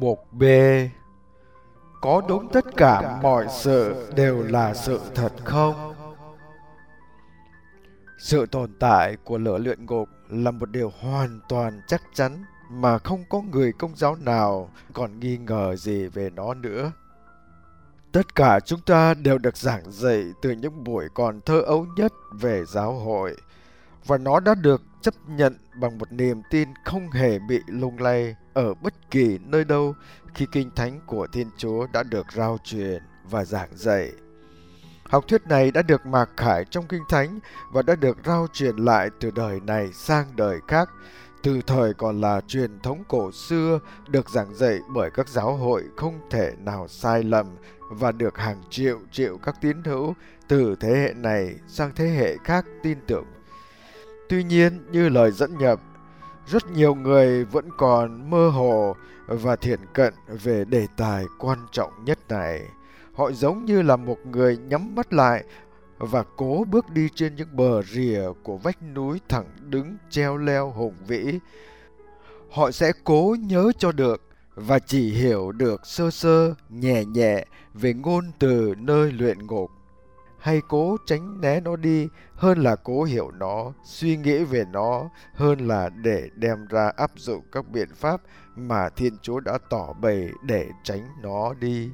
một B Có đúng tất cả mọi sự đều là sự thật không? Sự tồn tại của lửa luyện ngục là một điều hoàn toàn chắc chắn mà không có người công giáo nào còn nghi ngờ gì về nó nữa. Tất cả chúng ta đều được giảng dạy từ những buổi còn thơ ấu nhất về giáo hội, và nó đã được chấp nhận bằng một niềm tin không hề bị lung lay ở bất kỳ nơi đâu khi kinh thánh của Thiên Chúa đã được rao truyền và giảng dạy. Học thuyết này đã được mạc khải trong kinh thánh và đã được rao truyền lại từ đời này sang đời khác, từ thời còn là truyền thống cổ xưa được giảng dạy bởi các giáo hội không thể nào sai lầm và được hàng triệu triệu các tín hữu từ thế hệ này sang thế hệ khác tin tưởng. Tuy nhiên, như lời dẫn nhập, rất nhiều người vẫn còn mơ hồ và thiện cận về đề tài quan trọng nhất này. Họ giống như là một người nhắm mắt lại và cố bước đi trên những bờ rìa của vách núi thẳng đứng treo leo hùng vĩ. Họ sẽ cố nhớ cho được và chỉ hiểu được sơ sơ, nhẹ nhẹ về ngôn từ nơi luyện ngục hay cố tránh né nó đi hơn là cố hiểu nó, suy nghĩ về nó hơn là để đem ra áp dụng các biện pháp mà Thiên Chúa đã tỏ bày để tránh nó đi.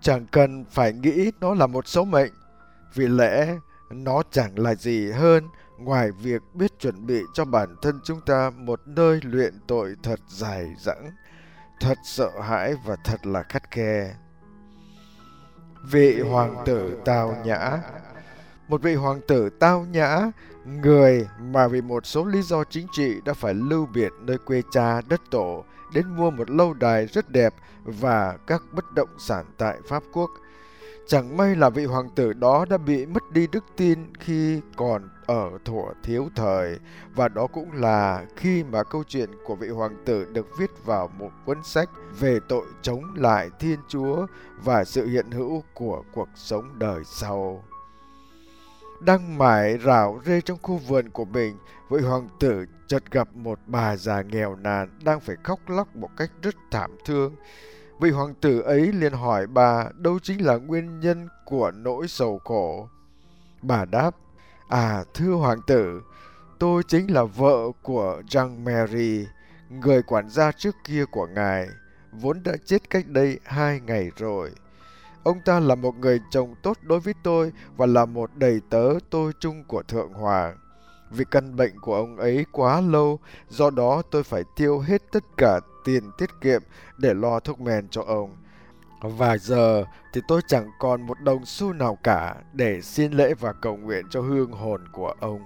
Chẳng cần phải nghĩ nó là một số mệnh, vì lẽ nó chẳng là gì hơn ngoài việc biết chuẩn bị cho bản thân chúng ta một nơi luyện tội thật dài dẳng, thật sợ hãi và thật là khắt khe vị hoàng tử tao nhã. Một vị hoàng tử tao nhã, người mà vì một số lý do chính trị đã phải lưu biệt nơi quê cha đất tổ, đến mua một lâu đài rất đẹp và các bất động sản tại pháp quốc chẳng may là vị hoàng tử đó đã bị mất đi đức tin khi còn ở thuở thiếu thời và đó cũng là khi mà câu chuyện của vị hoàng tử được viết vào một cuốn sách về tội chống lại Thiên Chúa và sự hiện hữu của cuộc sống đời sau. Đang mải rảo rê trong khu vườn của mình, vị hoàng tử chợt gặp một bà già nghèo nàn đang phải khóc lóc một cách rất thảm thương. Vị hoàng tử ấy liền hỏi bà đâu chính là nguyên nhân của nỗi sầu khổ. Bà đáp, À thưa hoàng tử, tôi chính là vợ của Jean Mary, người quản gia trước kia của ngài, vốn đã chết cách đây hai ngày rồi. Ông ta là một người chồng tốt đối với tôi và là một đầy tớ tôi chung của Thượng Hoàng. Vì căn bệnh của ông ấy quá lâu, do đó tôi phải tiêu hết tất cả tiền tiết kiệm để lo thuốc men cho ông. Và giờ thì tôi chẳng còn một đồng xu nào cả để xin lễ và cầu nguyện cho hương hồn của ông.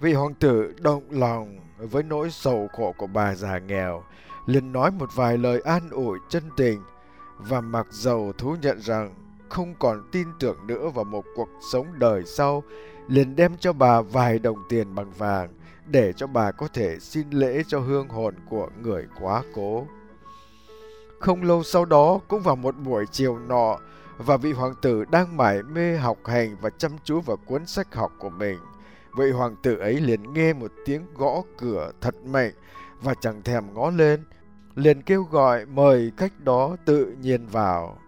Vị hoàng tử động lòng với nỗi sầu khổ của bà già nghèo, liền nói một vài lời an ủi chân tình và mặc dầu thú nhận rằng không còn tin tưởng nữa vào một cuộc sống đời sau, liền đem cho bà vài đồng tiền bằng vàng để cho bà có thể xin lễ cho hương hồn của người quá cố. Không lâu sau đó, cũng vào một buổi chiều nọ, và vị hoàng tử đang mải mê học hành và chăm chú vào cuốn sách học của mình. Vị hoàng tử ấy liền nghe một tiếng gõ cửa thật mạnh và chẳng thèm ngó lên, liền kêu gọi mời khách đó tự nhiên vào.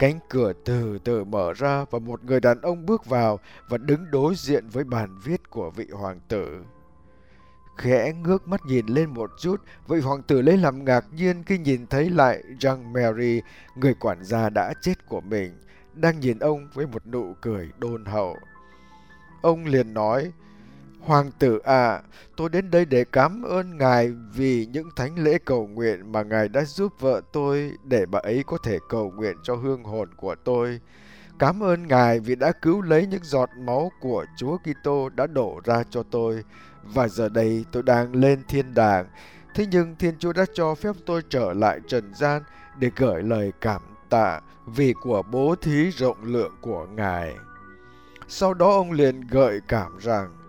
Cánh cửa từ từ mở ra và một người đàn ông bước vào và đứng đối diện với bàn viết của vị hoàng tử khẽ ngước mắt nhìn lên một chút, vị hoàng tử lấy làm ngạc nhiên khi nhìn thấy lại Jean Mary, người quản gia đã chết của mình, đang nhìn ông với một nụ cười đôn hậu. Ông liền nói, Hoàng tử à, tôi đến đây để cảm ơn ngài vì những thánh lễ cầu nguyện mà ngài đã giúp vợ tôi để bà ấy có thể cầu nguyện cho hương hồn của tôi. Cảm ơn ngài vì đã cứu lấy những giọt máu của Chúa Kitô đã đổ ra cho tôi và giờ đây tôi đang lên thiên đàng. Thế nhưng Thiên Chúa đã cho phép tôi trở lại trần gian để gửi lời cảm tạ vì của bố thí rộng lượng của Ngài. Sau đó ông liền gợi cảm rằng,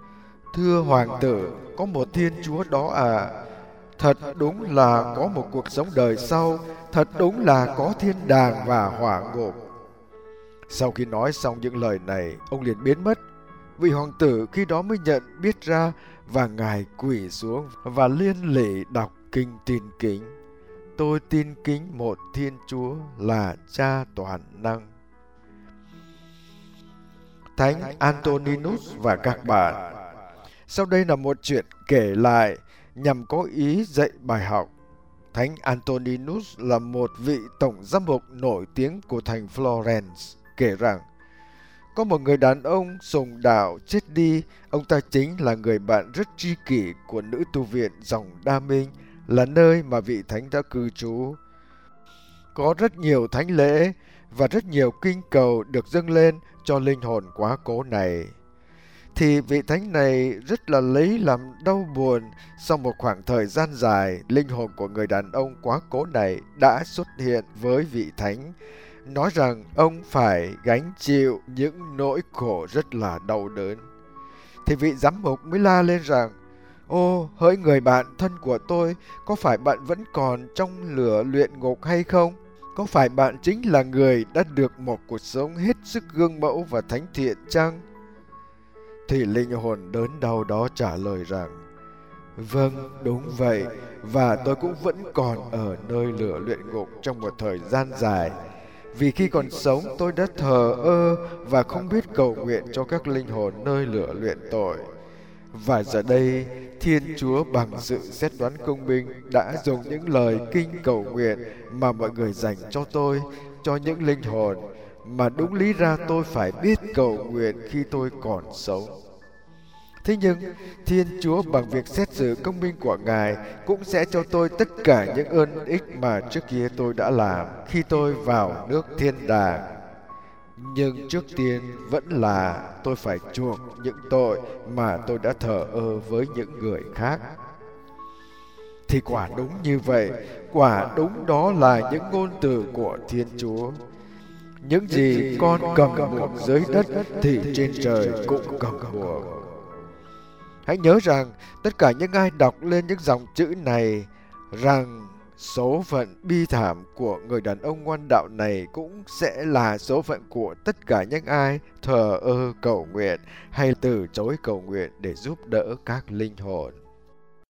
Thưa Hoàng tử, có một Thiên Chúa đó à, thật đúng là có một cuộc sống đời sau, thật đúng là có thiên đàng và hỏa ngục. Sau khi nói xong những lời này, ông liền biến mất. Vị hoàng tử khi đó mới nhận biết ra và ngài quỳ xuống và liên lỉ đọc kinh tin kính tôi tin kính một Thiên Chúa là Cha toàn năng. Thánh Antoninus và các bạn sau đây là một chuyện kể lại nhằm có ý dạy bài học. Thánh Antoninus là một vị tổng giám mục nổi tiếng của thành Florence, kể rằng có một người đàn ông sùng đạo chết đi, ông ta chính là người bạn rất tri kỷ của nữ tu viện dòng Đa Minh, là nơi mà vị thánh đã cư trú. Có rất nhiều thánh lễ và rất nhiều kinh cầu được dâng lên cho linh hồn quá cố này. Thì vị thánh này rất là lấy làm đau buồn sau một khoảng thời gian dài linh hồn của người đàn ông quá cố này đã xuất hiện với vị thánh nói rằng ông phải gánh chịu những nỗi khổ rất là đau đớn. Thì vị giám mục mới la lên rằng, Ô, hỡi người bạn thân của tôi, có phải bạn vẫn còn trong lửa luyện ngục hay không? Có phải bạn chính là người đã được một cuộc sống hết sức gương mẫu và thánh thiện chăng? Thì linh hồn đớn đau đó trả lời rằng, Vâng, đúng vậy, và tôi cũng vẫn còn ở nơi lửa luyện ngục trong một thời gian dài vì khi còn sống tôi đã thờ ơ và không biết cầu nguyện cho các linh hồn nơi lửa luyện tội. Và giờ đây, Thiên Chúa bằng sự xét đoán công minh đã dùng những lời kinh cầu nguyện mà mọi người dành cho tôi, cho những linh hồn, mà đúng lý ra tôi phải biết cầu nguyện khi tôi còn sống. Thế nhưng, Thiên Chúa bằng việc xét xử công minh của Ngài cũng sẽ cho tôi tất cả những ơn ích mà trước kia tôi đã làm khi tôi vào nước thiên đàng. Nhưng trước tiên vẫn là tôi phải chuộc những tội mà tôi đã thờ ơ với những người khác. Thì quả đúng như vậy, quả đúng đó là những ngôn từ của Thiên Chúa. Những gì con cầm buộc dưới đất thì trên trời cũng cầm buộc. Hãy nhớ rằng tất cả những ai đọc lên những dòng chữ này rằng số phận bi thảm của người đàn ông ngoan đạo này cũng sẽ là số phận của tất cả những ai thờ ơ cầu nguyện hay từ chối cầu nguyện để giúp đỡ các linh hồn.